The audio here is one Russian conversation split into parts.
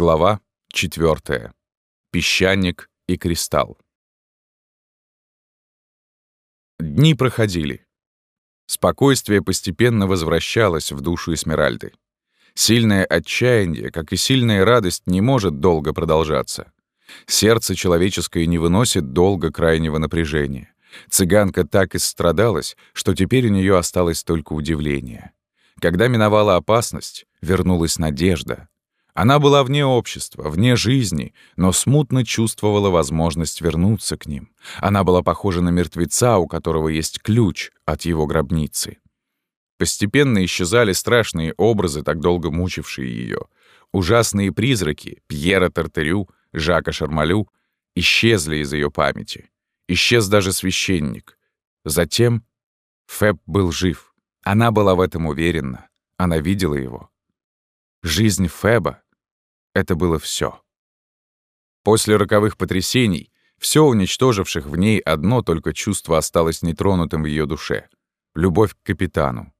Глава 4. Песчаник и кристалл. Дни проходили. Спокойствие постепенно возвращалось в душу Эсмеральды. Сильное отчаяние, как и сильная радость, не может долго продолжаться. Сердце человеческое не выносит долго крайнего напряжения. Цыганка так истрадалась, что теперь у нее осталось только удивление. Когда миновала опасность, вернулась надежда, она была вне общества, вне жизни, но смутно чувствовала возможность вернуться к ним. Она была похожа на мертвеца, у которого есть ключ от его гробницы. Постепенно исчезали страшные образы, так долго мучившие ее. Ужасные призраки Пьера Тартарю, Жака Шармалю исчезли из ее памяти. Исчез даже священник. Затем Феб был жив. Она была в этом уверена. Она видела его. Жизнь Феба это было все. После роковых потрясений, все уничтоживших в ней одно только чувство осталось нетронутым в ее душе — любовь к капитану.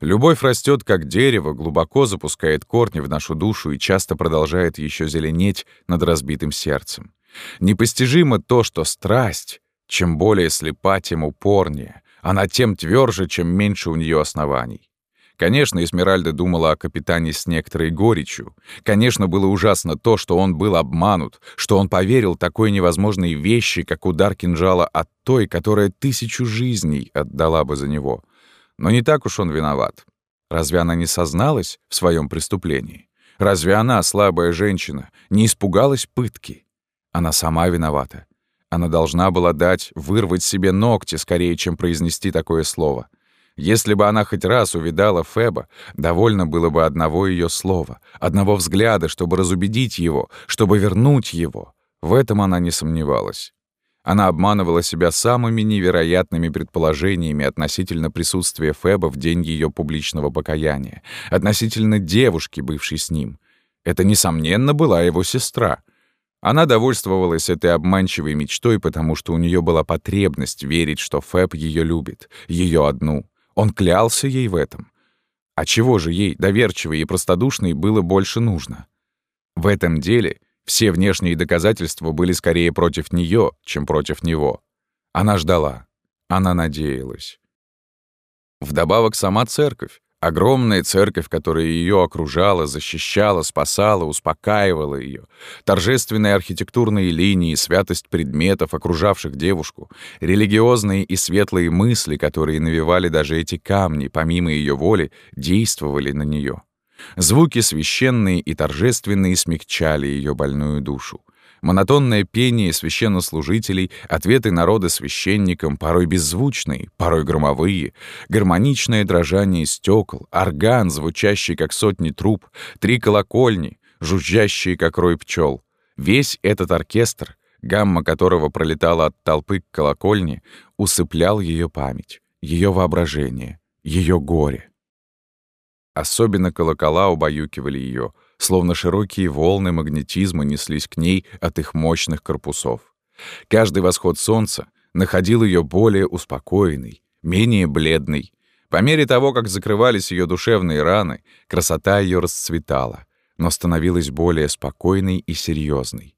Любовь растет как дерево, глубоко запускает корни в нашу душу и часто продолжает еще зеленеть над разбитым сердцем. Непостижимо то, что страсть, чем более слепа, тем упорнее, она тем тверже, чем меньше у нее оснований. Конечно, Эсмеральда думала о капитане с некоторой горечью. Конечно, было ужасно то, что он был обманут, что он поверил такой невозможной вещи, как удар кинжала от той, которая тысячу жизней отдала бы за него. Но не так уж он виноват. Разве она не созналась в своем преступлении? Разве она, слабая женщина, не испугалась пытки? Она сама виновата. Она должна была дать вырвать себе ногти скорее, чем произнести такое слово. Если бы она хоть раз увидала Феба, довольно было бы одного ее слова, одного взгляда, чтобы разубедить его, чтобы вернуть его. В этом она не сомневалась. Она обманывала себя самыми невероятными предположениями относительно присутствия Феба в день ее публичного покаяния, относительно девушки, бывшей с ним. Это, несомненно, была его сестра. Она довольствовалась этой обманчивой мечтой, потому что у нее была потребность верить, что Феб ее любит, ее одну. Он клялся ей в этом. А чего же ей, доверчивой и простодушной, было больше нужно? В этом деле все внешние доказательства были скорее против нее, чем против него. Она ждала. Она надеялась. Вдобавок сама церковь, Огромная церковь, которая ее окружала, защищала, спасала, успокаивала ее, торжественные архитектурные линии, святость предметов, окружавших девушку, религиозные и светлые мысли, которые навевали даже эти камни, помимо ее воли, действовали на нее. Звуки священные и торжественные смягчали ее больную душу. Монотонное пение священнослужителей, ответы народа священникам, порой беззвучные, порой громовые, гармоничное дрожание стекол, орган, звучащий как сотни труб, три колокольни, жужжащие как рой пчел. Весь этот оркестр, гамма которого пролетала от толпы к колокольне, усыплял ее память, ее воображение, ее горе. Особенно колокола убаюкивали ее — словно широкие волны магнетизма неслись к ней от их мощных корпусов. Каждый восход солнца находил ее более успокоенной, менее бледной. По мере того, как закрывались ее душевные раны, красота ее расцветала, но становилась более спокойной и серьезной.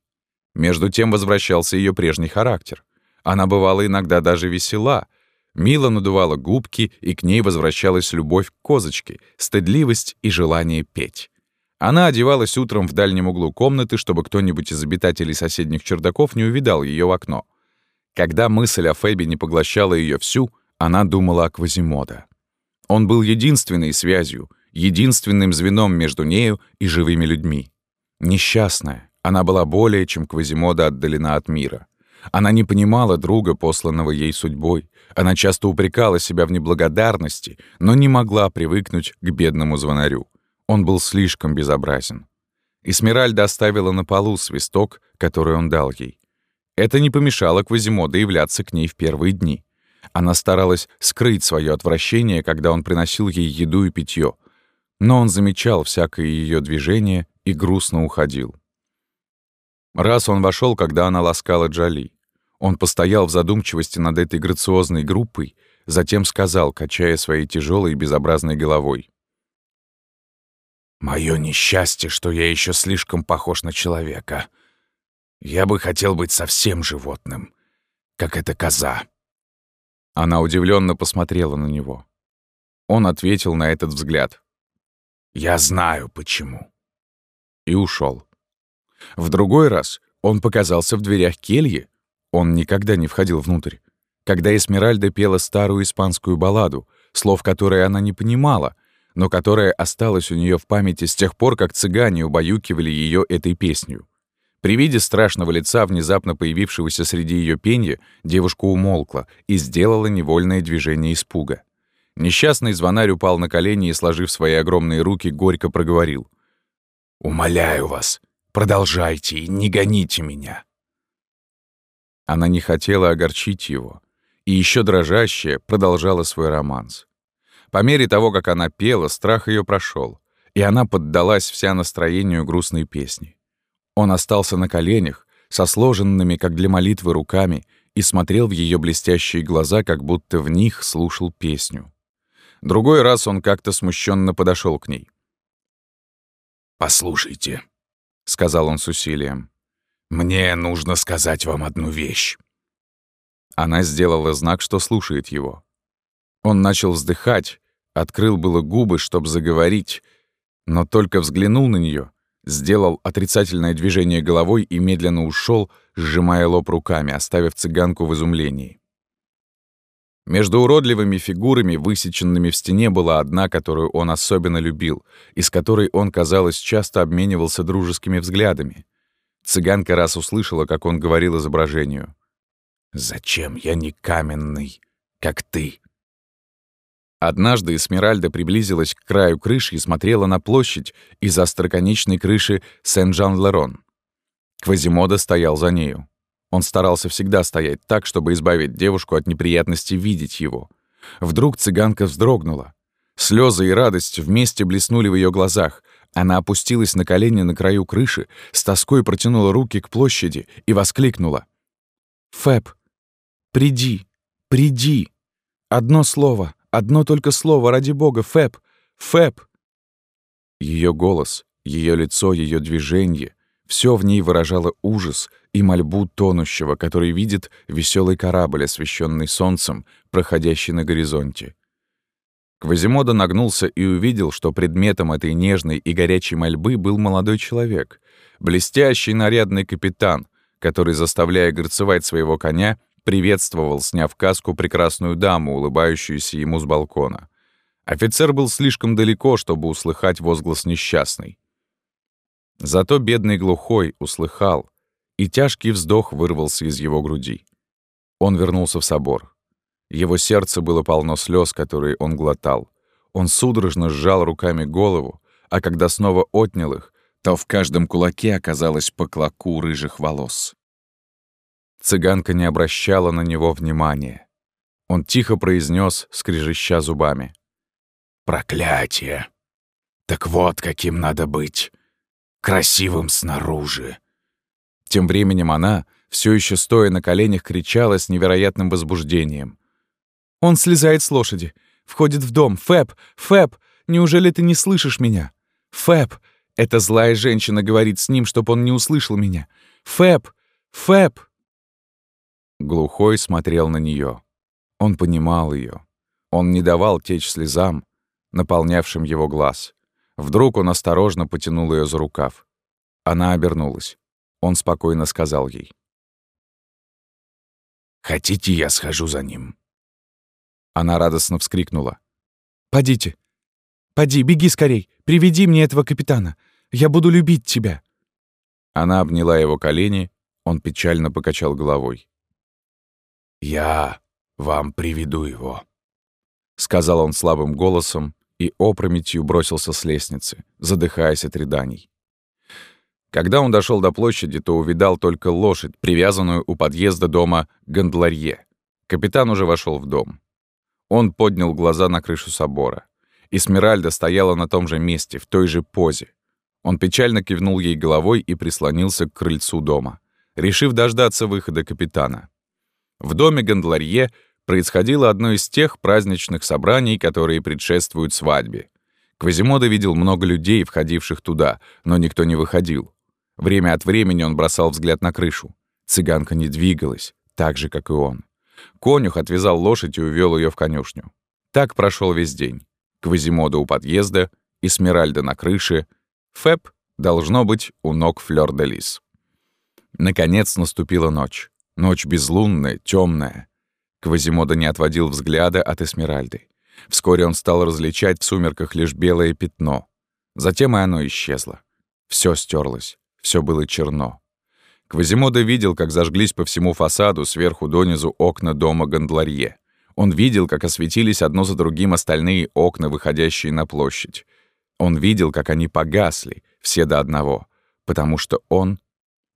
Между тем возвращался ее прежний характер. Она бывала иногда даже весела, мило надувала губки, и к ней возвращалась любовь к козочке, стыдливость и желание петь. Она одевалась утром в дальнем углу комнаты, чтобы кто-нибудь из обитателей соседних чердаков не увидал ее в окно. Когда мысль о Фэбе не поглощала ее всю, она думала о Квазимода. Он был единственной связью, единственным звеном между нею и живыми людьми. Несчастная, она была более чем Квазимода отдалена от мира. Она не понимала друга, посланного ей судьбой. Она часто упрекала себя в неблагодарности, но не могла привыкнуть к бедному звонарю. Он был слишком безобразен. Эсмеральда оставила на полу свисток, который он дал ей. Это не помешало Квазимоду являться к ней в первые дни. Она старалась скрыть свое отвращение, когда он приносил ей еду и питье, но он замечал всякое ее движение и грустно уходил. Раз он вошел, когда она ласкала Джоли. Он постоял в задумчивости над этой грациозной группой, затем сказал, качая своей тяжелой и безобразной головой. Мое несчастье, что я еще слишком похож на человека. Я бы хотел быть совсем животным, как эта коза». Она удивленно посмотрела на него. Он ответил на этот взгляд. «Я знаю, почему». И ушел. В другой раз он показался в дверях кельи. Он никогда не входил внутрь. Когда Эсмеральда пела старую испанскую балладу, слов которой она не понимала, но которая осталась у нее в памяти с тех пор, как цыгане убаюкивали ее этой песней. При виде страшного лица, внезапно появившегося среди ее пенья, девушка умолкла и сделала невольное движение испуга. Несчастный звонарь упал на колени и, сложив свои огромные руки, горько проговорил. «Умоляю вас, продолжайте и не гоните меня». Она не хотела огорчить его, и еще дрожащая продолжала свой романс. По мере того, как она пела, страх ее прошел, и она поддалась вся настроению грустной песни. Он остался на коленях, со сложенными, как для молитвы, руками, и смотрел в ее блестящие глаза, как будто в них слушал песню. Другой раз он как-то смущенно подошел к ней. «Послушайте», — сказал он с усилием, — «мне нужно сказать вам одну вещь». Она сделала знак, что слушает его. Он начал вздыхать, открыл было губы, чтобы заговорить, но только взглянул на нее, сделал отрицательное движение головой и медленно ушел, сжимая лоб руками, оставив цыганку в изумлении. Между уродливыми фигурами, высеченными в стене, была одна, которую он особенно любил, и с которой он, казалось, часто обменивался дружескими взглядами. Цыганка раз услышала, как он говорил изображению. «Зачем я не каменный, как ты?» Однажды Эсмеральда приблизилась к краю крыши и смотрела на площадь из остроконечной крыши Сен-Жан-Лерон. Квазимода стоял за нею. Он старался всегда стоять так, чтобы избавить девушку от неприятности видеть его. Вдруг цыганка вздрогнула. Слезы и радость вместе блеснули в ее глазах. Она опустилась на колени на краю крыши, с тоской протянула руки к площади и воскликнула. «Фэб, приди, приди! Одно слово, одно только слово, ради бога, Фэб, Фэб!» Ее голос, ее лицо, ее движение все в ней выражало ужас и мольбу тонущего, который видит веселый корабль, освещенный солнцем, проходящий на горизонте. Квазимода нагнулся и увидел, что предметом этой нежной и горячей мольбы был молодой человек, блестящий нарядный капитан, который, заставляя горцевать своего коня, приветствовал, сняв каску, прекрасную даму, улыбающуюся ему с балкона. Офицер был слишком далеко, чтобы услыхать возглас несчастный. Зато бедный глухой услыхал, и тяжкий вздох вырвался из его груди. Он вернулся в собор. Его сердце было полно слез, которые он глотал. Он судорожно сжал руками голову, а когда снова отнял их, то в каждом кулаке оказалось по клоку рыжих волос. Цыганка не обращала на него внимания. Он тихо произнес, скрежеща зубами. «Проклятие! Так вот, каким надо быть! красивым снаружи». Тем временем она, все еще стоя на коленях, кричала с невероятным возбуждением. «Он слезает с лошади, входит в дом. Фэб! Фэб! Неужели ты не слышишь меня? Фэб! Эта злая женщина говорит с ним, чтобы он не услышал меня. Фэб! Фэб!» Глухой смотрел на нее. Он понимал ее. Он не давал течь слезам, наполнявшим его глаз. Вдруг он осторожно потянул ее за рукав. Она обернулась. Он спокойно сказал ей. «Хотите, я схожу за ним?» Она радостно вскрикнула. «Подите! Поди, беги скорей! Приведи мне этого капитана! Я буду любить тебя!» Она обняла его колени, он печально покачал головой. «Я вам приведу его», — сказал он слабым голосом, и опрометью бросился с лестницы, задыхаясь от рыданий. Когда он дошел до площади, то увидал только лошадь, привязанную у подъезда дома Гондларье. Капитан уже вошел в дом. Он поднял глаза на крышу собора. И Смиральда стояла на том же месте, в той же позе. Он печально кивнул ей головой и прислонился к крыльцу дома, решив дождаться выхода капитана. В доме Гондларье происходило одно из тех праздничных собраний, которые предшествуют свадьбе. Квазимода видел много людей, входивших туда, но никто не выходил. Время от времени он бросал взгляд на крышу. Цыганка не двигалась, так же, как и он. Конюх отвязал лошадь и увел ее в конюшню. Так прошел весь день. Квазимода у подъезда, Эсмеральда на крыше, Фэб, должно быть, у ног Флёр де Лис. Наконец наступила ночь. Ночь безлунная, темная. Квазимода не отводил взгляда от Эсмеральды. Вскоре он стал различать в сумерках лишь белое пятно. Затем и оно исчезло. Все стерлось, все было черно. Квазимода видел, как зажглись по всему фасаду сверху донизу окна дома Гондларье. Он видел, как осветились одно за другим остальные окна, выходящие на площадь. Он видел, как они погасли, все до одного, потому что он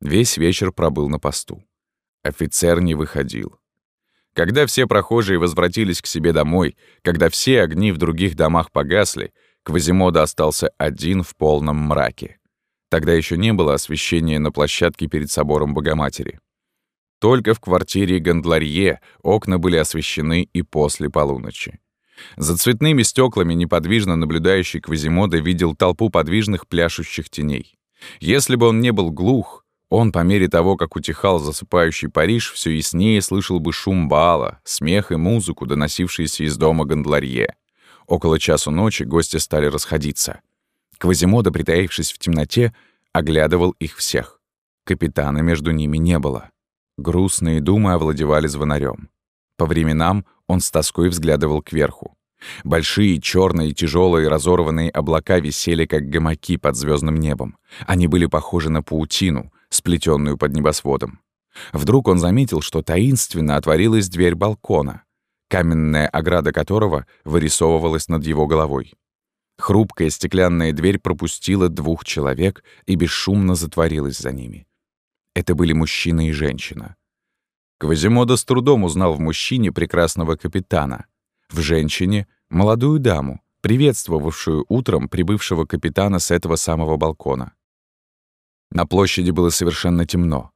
весь вечер пробыл на посту. Офицер не выходил. Когда все прохожие возвратились к себе домой, когда все огни в других домах погасли, Квазимода остался один в полном мраке. Тогда еще не было освещения на площадке перед собором Богоматери. Только в квартире Гондларье окна были освещены и после полуночи. За цветными стеклами неподвижно наблюдающий Квазимода видел толпу подвижных пляшущих теней. Если бы он не был глух, он, по мере того, как утихал засыпающий Париж, все яснее слышал бы шум бала, смех и музыку, доносившиеся из дома Гондларье. Около часу ночи гости стали расходиться. Квазимода, притаившись в темноте, оглядывал их всех. Капитана между ними не было. Грустные думы овладевали звонарем. По временам он с тоской взглядывал кверху. Большие, черные, тяжелые, разорванные облака висели, как гамаки под звездным небом. Они были похожи на паутину, сплетенную под небосводом. Вдруг он заметил, что таинственно отворилась дверь балкона, каменная ограда которого вырисовывалась над его головой. Хрупкая стеклянная дверь пропустила двух человек и бесшумно затворилась за ними. Это были мужчина и женщина. Квазимода с трудом узнал в мужчине прекрасного капитана, в женщине — молодую даму, приветствовавшую утром прибывшего капитана с этого самого балкона. На площади было совершенно темно,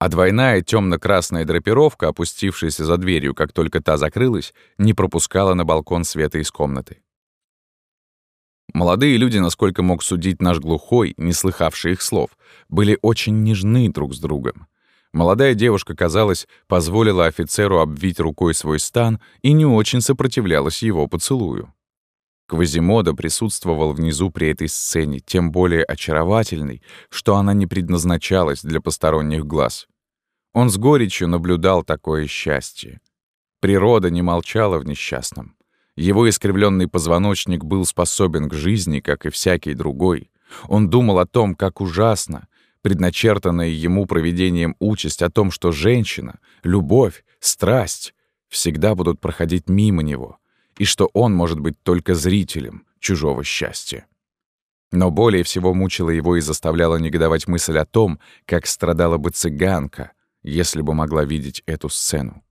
а двойная темно-красная драпировка, опустившаяся за дверью, как только та закрылась, не пропускала на балкон света из комнаты. Молодые люди, насколько мог судить наш глухой, не слыхавший их слов, были очень нежны друг с другом. Молодая девушка, казалось, позволила офицеру обвить рукой свой стан и не очень сопротивлялась его поцелую. Квазимода присутствовал внизу при этой сцене, тем более очаровательной, что она не предназначалась для посторонних глаз. Он с горечью наблюдал такое счастье. Природа не молчала в несчастном. Его искривленный позвоночник был способен к жизни, как и всякий другой. Он думал о том, как ужасно, предначертанная ему проведением участь о том, что женщина, любовь, страсть всегда будут проходить мимо него — и что он может быть только зрителем чужого счастья. Но более всего мучила его и заставляла негодовать мысль о том, как страдала бы цыганка, если бы могла видеть эту сцену.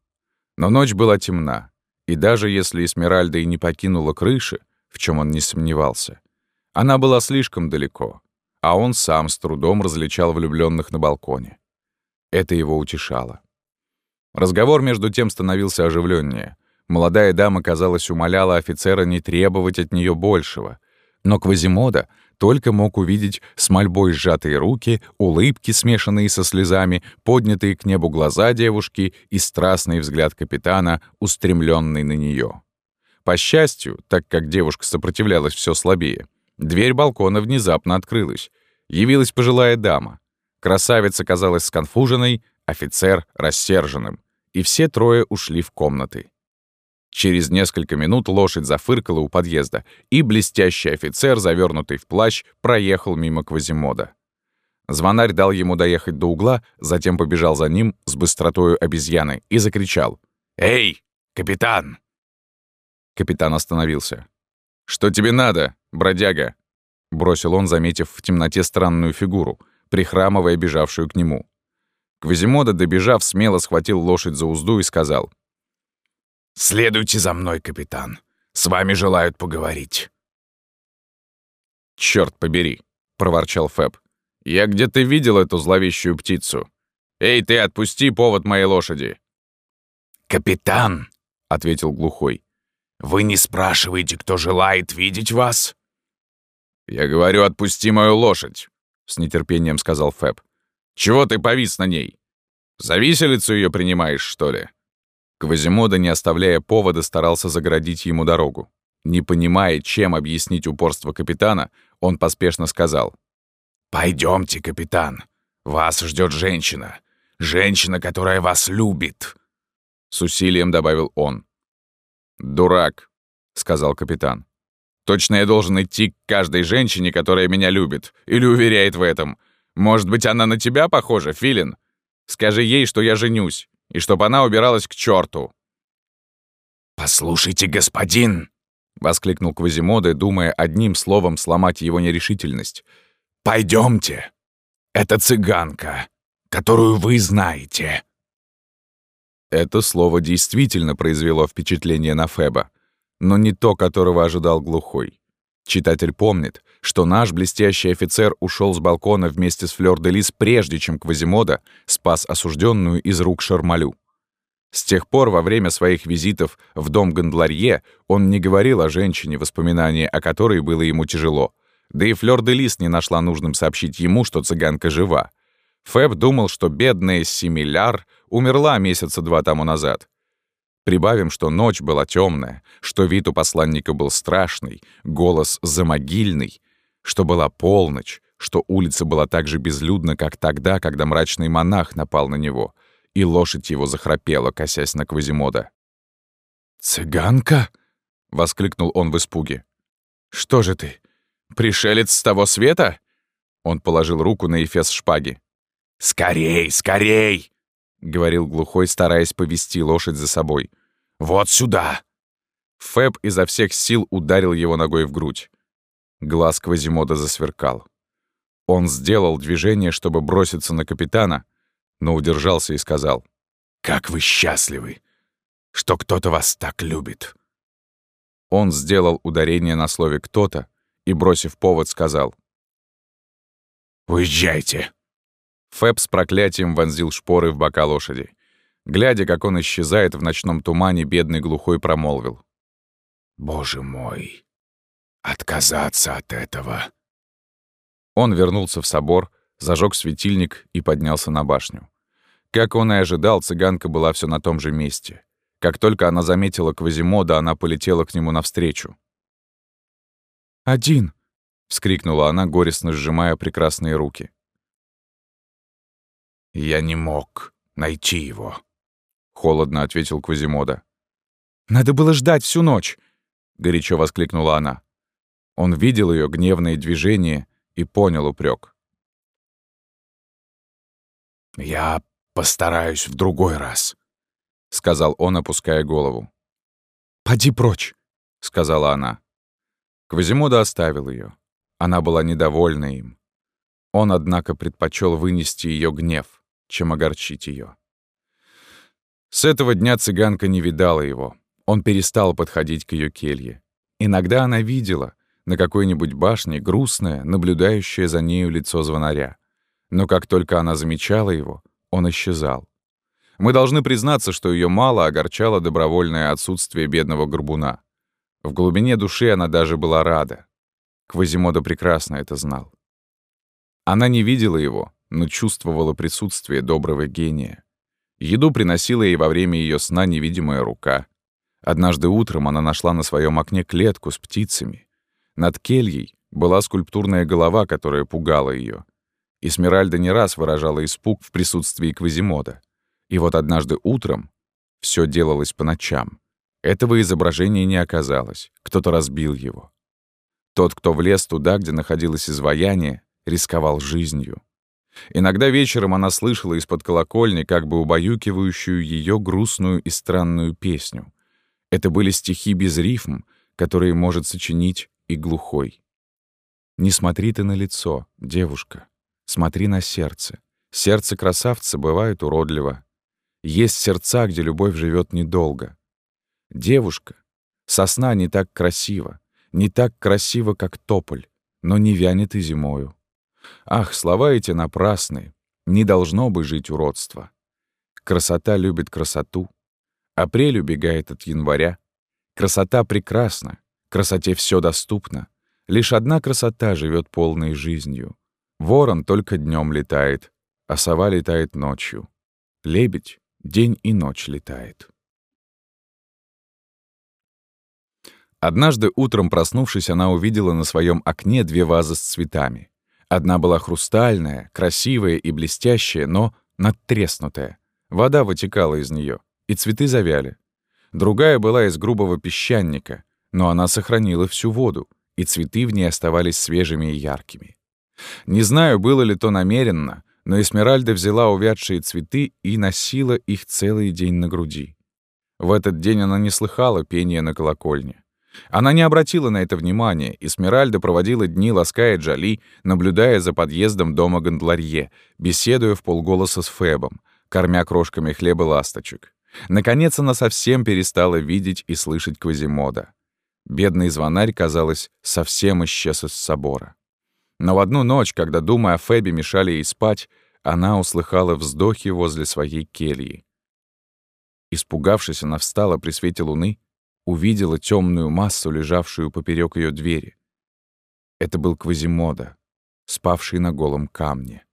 Но ночь была темна, и даже если Эсмеральда и не покинула крыши, в чем он не сомневался, она была слишком далеко, а он сам с трудом различал влюбленных на балконе. Это его утешало. Разговор между тем становился оживленнее — Молодая дама, казалось, умоляла офицера не требовать от нее большего. Но Квазимода только мог увидеть с мольбой сжатые руки, улыбки, смешанные со слезами, поднятые к небу глаза девушки и страстный взгляд капитана, устремленный на нее. По счастью, так как девушка сопротивлялась все слабее, дверь балкона внезапно открылась. Явилась пожилая дама. Красавица казалась сконфуженной, офицер — рассерженным. И все трое ушли в комнаты. Через несколько минут лошадь зафыркала у подъезда, и блестящий офицер, завернутый в плащ, проехал мимо Квазимода. Звонарь дал ему доехать до угла, затем побежал за ним с быстротою обезьяны и закричал. «Эй, капитан!» Капитан остановился. «Что тебе надо, бродяга?» — бросил он, заметив в темноте странную фигуру, прихрамывая бежавшую к нему. Квазимода, добежав, смело схватил лошадь за узду и сказал. «Следуйте за мной, капитан. С вами желают поговорить». «Чёрт побери», — проворчал Фэб. «Я где-то видел эту зловещую птицу. Эй, ты, отпусти повод моей лошади!» «Капитан», — ответил глухой, — «вы не спрашиваете, кто желает видеть вас?» «Я говорю, отпусти мою лошадь», — с нетерпением сказал Фэб. «Чего ты повис на ней? За виселицу ее принимаешь, что ли?» Квазимода, не оставляя повода, старался загородить ему дорогу. Не понимая, чем объяснить упорство капитана, он поспешно сказал. «Пойдемте, капитан. Вас ждет женщина. Женщина, которая вас любит». С усилием добавил он. «Дурак», — сказал капитан. «Точно я должен идти к каждой женщине, которая меня любит, или уверяет в этом. Может быть, она на тебя похожа, Филин? Скажи ей, что я женюсь, и чтоб она убиралась к черту. «Послушайте, господин!» — воскликнул Квазимода, думая одним словом сломать его нерешительность. «Пойдемте! Это цыганка, которую вы знаете!» Это слово действительно произвело впечатление на Феба, но не то, которого ожидал глухой. Читатель помнит, что наш блестящий офицер ушел с балкона вместе с Флёр де Лис, прежде чем Квазимода спас осужденную из рук Шармалю. С тех пор, во время своих визитов в дом Гондларье, он не говорил о женщине, воспоминание о которой было ему тяжело. Да и Флёр де Лис не нашла нужным сообщить ему, что цыганка жива. Фэб думал, что бедная Симиляр умерла месяца два тому назад. Прибавим, что ночь была темная, что вид у посланника был страшный, голос замогильный, что была полночь, что улица была так же безлюдна, как тогда, когда мрачный монах напал на него, и лошадь его захрапела, косясь на Квазимода. «Цыганка?» — воскликнул он в испуге. «Что же ты, пришелец с того света?» Он положил руку на эфес шпаги. «Скорей, скорей!» — говорил глухой, стараясь повести лошадь за собой. «Вот сюда!» Фэб изо всех сил ударил его ногой в грудь. Глаз Квазимода засверкал. Он сделал движение, чтобы броситься на капитана, но удержался и сказал. «Как вы счастливы, что кто-то вас так любит!» Он сделал ударение на слове «кто-то» и, бросив повод, сказал. «Уезжайте!» Фэб с проклятием вонзил шпоры в бока лошади. Глядя, как он исчезает в ночном тумане, бедный глухой промолвил. «Боже мой! Отказаться от этого!» Он вернулся в собор, зажег светильник и поднялся на башню. Как он и ожидал, цыганка была все на том же месте. Как только она заметила Квазимода, она полетела к нему навстречу. «Один!» — вскрикнула она, горестно сжимая прекрасные руки. «Я не мог найти его», — холодно ответил Квазимода. «Надо было ждать всю ночь!» — горячо воскликнула она. Он видел ее гневные движения и понял упрек. «Я постараюсь в другой раз», — сказал он, опуская голову. «Поди прочь», — сказала она. Квазимода оставил ее. Она была недовольна им. Он, однако, предпочел вынести ее гнев чем огорчить ее. С этого дня цыганка не видала его. Он перестал подходить к ее келье. Иногда она видела на какой-нибудь башне грустное, наблюдающее за нею лицо звонаря. Но как только она замечала его, он исчезал. Мы должны признаться, что ее мало огорчало добровольное отсутствие бедного горбуна. В глубине души она даже была рада. Квазимода прекрасно это знал. Она не видела его, но чувствовала присутствие доброго гения. Еду приносила ей во время ее сна невидимая рука. Однажды утром она нашла на своем окне клетку с птицами. Над кельей была скульптурная голова, которая пугала ее. Эсмеральда не раз выражала испуг в присутствии Квазимода. И вот однажды утром все делалось по ночам. Этого изображения не оказалось, кто-то разбил его. Тот, кто влез туда, где находилось изваяние, рисковал жизнью. Иногда вечером она слышала из-под колокольни как бы убаюкивающую ее грустную и странную песню. Это были стихи без рифм, которые может сочинить и глухой. «Не смотри ты на лицо, девушка, смотри на сердце. Сердце красавца бывает уродливо. Есть сердца, где любовь живет недолго. Девушка, сосна не так красива, не так красива, как тополь, но не вянет и зимою. Ах, слова эти напрасны, не должно бы жить уродство. Красота любит красоту. Апрель убегает от января. Красота прекрасна, красоте все доступно. Лишь одна красота живет полной жизнью. Ворон только днем летает, а сова летает ночью. Лебедь день и ночь летает. Однажды утром, проснувшись, она увидела на своем окне две вазы с цветами. Одна была хрустальная, красивая и блестящая, но надтреснутая. Вода вытекала из нее, и цветы завяли. Другая была из грубого песчаника, но она сохранила всю воду, и цветы в ней оставались свежими и яркими. Не знаю, было ли то намеренно, но Эсмеральда взяла увядшие цветы и носила их целый день на груди. В этот день она не слыхала пения на колокольне. Она не обратила на это внимания, и Смиральда проводила дни, лаская Джоли, наблюдая за подъездом дома Гондларье, беседуя в полголоса с Фебом, кормя крошками хлеба ласточек. Наконец она совсем перестала видеть и слышать Квазимода. Бедный звонарь, казалось, совсем исчез из собора. Но в одну ночь, когда, думая о Фебе, мешали ей спать, она услыхала вздохи возле своей кельи. Испугавшись, она встала при свете луны увидела темную массу, лежавшую поперек ее двери. Это был Квазимода, спавший на голом камне.